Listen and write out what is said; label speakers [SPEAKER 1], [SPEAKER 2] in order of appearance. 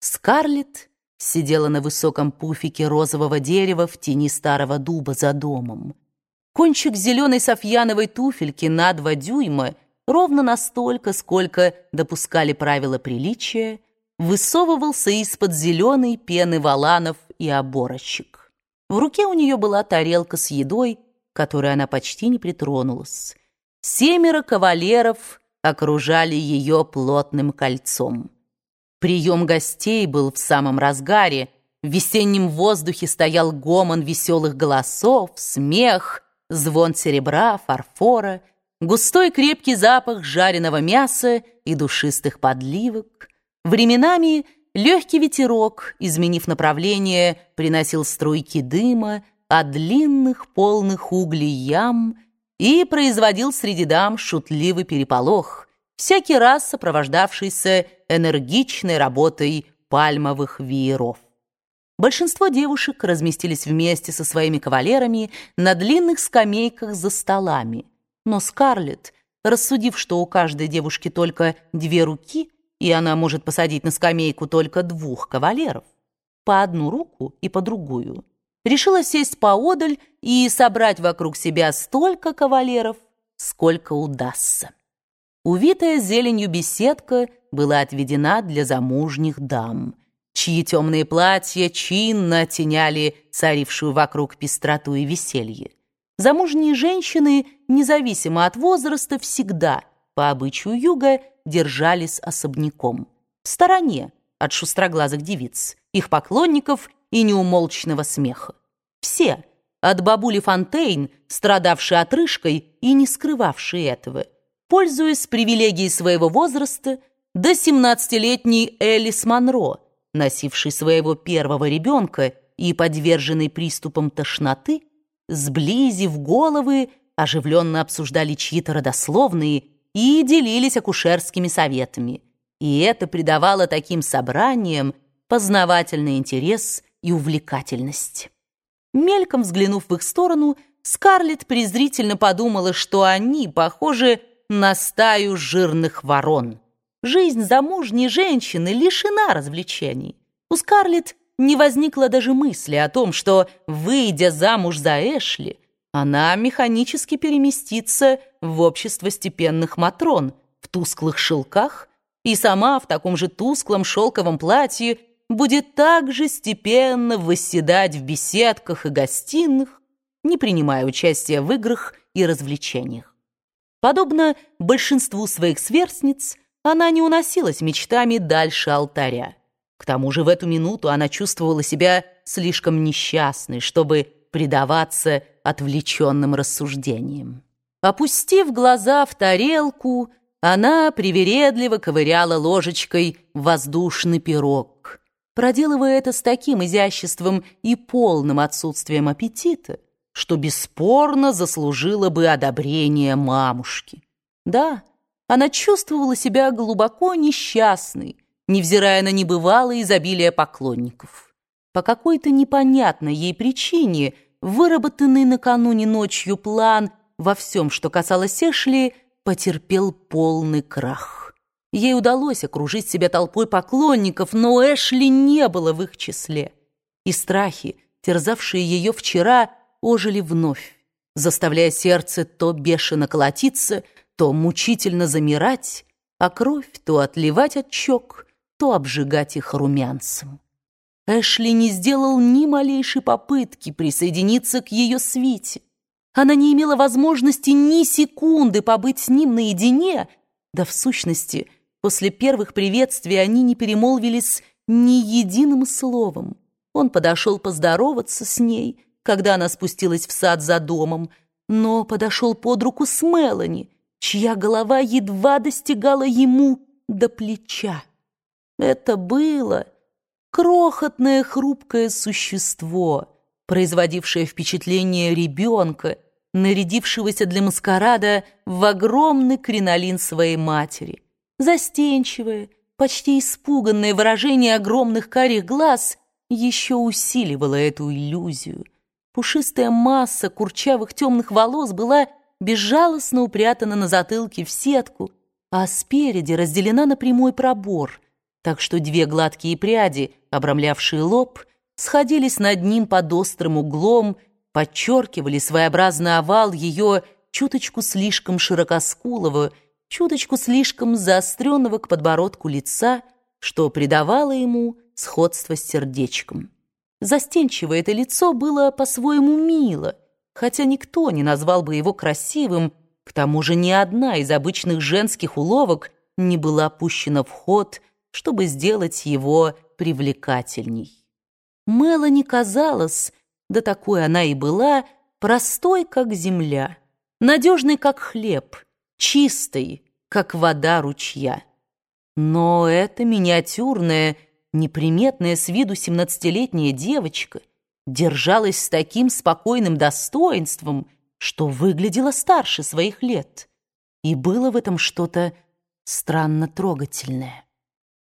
[SPEAKER 1] Скарлетт сидела на высоком пуфике розового дерева в тени старого дуба за домом. Кончик зеленой софьяновой туфельки на два дюйма, ровно настолько, сколько допускали правила приличия, высовывался из-под зеленой пены валанов и оборочек. В руке у нее была тарелка с едой, которой она почти не притронулась. Семеро кавалеров окружали ее плотным кольцом. Прием гостей был в самом разгаре. В весеннем воздухе стоял гомон веселых голосов, смех, звон серебра, фарфора, густой крепкий запах жареного мяса и душистых подливок. Временами легкий ветерок, изменив направление, приносил струйки дыма от длинных полных углей ям и производил среди дам шутливый переполох — всякий раз сопровождавшийся энергичной работой пальмовых вееров. Большинство девушек разместились вместе со своими кавалерами на длинных скамейках за столами. Но Скарлетт, рассудив, что у каждой девушки только две руки, и она может посадить на скамейку только двух кавалеров, по одну руку и по другую, решила сесть поодаль и собрать вокруг себя столько кавалеров, сколько удастся. Увитая зеленью беседка была отведена для замужних дам, чьи темные платья чинно оттеняли царившую вокруг пестроту и веселье. Замужние женщины, независимо от возраста, всегда, по обычаю юга, держались особняком, в стороне от шустроглазых девиц, их поклонников и неумолчного смеха. Все, от бабули Фонтейн, страдавшей отрыжкой и не скрывавшей этого – пользуясь привилегией своего возраста, до 17-летней Элис Монро, носившей своего первого ребенка и подверженной приступам тошноты, сблизив головы, оживленно обсуждали чьи-то родословные и делились акушерскими советами. И это придавало таким собраниям познавательный интерес и увлекательность. Мельком взглянув в их сторону, Скарлетт презрительно подумала, что они, похоже, на стаю жирных ворон. Жизнь замужней женщины лишена развлечений. У Скарлетт не возникло даже мысли о том, что, выйдя замуж за Эшли, она механически переместится в общество степенных матрон в тусклых шелках и сама в таком же тусклом шелковом платье будет также степенно восседать в беседках и гостиных, не принимая участия в играх и развлечениях. Подобно большинству своих сверстниц, она не уносилась мечтами дальше алтаря. К тому же в эту минуту она чувствовала себя слишком несчастной, чтобы предаваться отвлеченным рассуждениям. Опустив глаза в тарелку, она привередливо ковыряла ложечкой воздушный пирог, проделывая это с таким изяществом и полным отсутствием аппетита, что бесспорно заслужила бы одобрение мамушки. Да, она чувствовала себя глубоко несчастной, невзирая на небывалое изобилие поклонников. По какой-то непонятной ей причине выработанный накануне ночью план во всем, что касалось Эшли, потерпел полный крах. Ей удалось окружить себя толпой поклонников, но Эшли не было в их числе. И страхи, терзавшие ее вчера, ожили вновь, заставляя сердце то бешено колотиться, то мучительно замирать, а кровь то отливать от щек, то обжигать их румянцем. Эшли не сделал ни малейшей попытки присоединиться к ее свите. Она не имела возможности ни секунды побыть с ним наедине, да в сущности, после первых приветствий они не перемолвились ни единым словом. Он подошел поздороваться с ней, когда она спустилась в сад за домом, но подошел под руку с Мелани, чья голова едва достигала ему до плеча. Это было крохотное хрупкое существо, производившее впечатление ребенка, нарядившегося для маскарада в огромный кринолин своей матери. Застенчивое, почти испуганное выражение огромных карих глаз еще усиливало эту иллюзию — Пушистая масса курчавых темных волос была безжалостно упрятана на затылке в сетку, а спереди разделена на прямой пробор, так что две гладкие пряди, обрамлявшие лоб, сходились над ним под острым углом, подчеркивали своеобразный овал ее чуточку слишком широкоскулого, чуточку слишком заостренного к подбородку лица, что придавало ему сходство с сердечком. Застенчивое это лицо было по-своему мило, хотя никто не назвал бы его красивым, к тому же ни одна из обычных женских уловок не была пущена в ход, чтобы сделать его привлекательней. Мелани казалась, да такой она и была, простой, как земля, надежной, как хлеб, чистой, как вода ручья. Но эта миниатюрная, неприметная с виду семнадцатилетняя девочка держалась с таким спокойным достоинством, что выглядела старше своих лет. И было в этом что-то странно трогательное.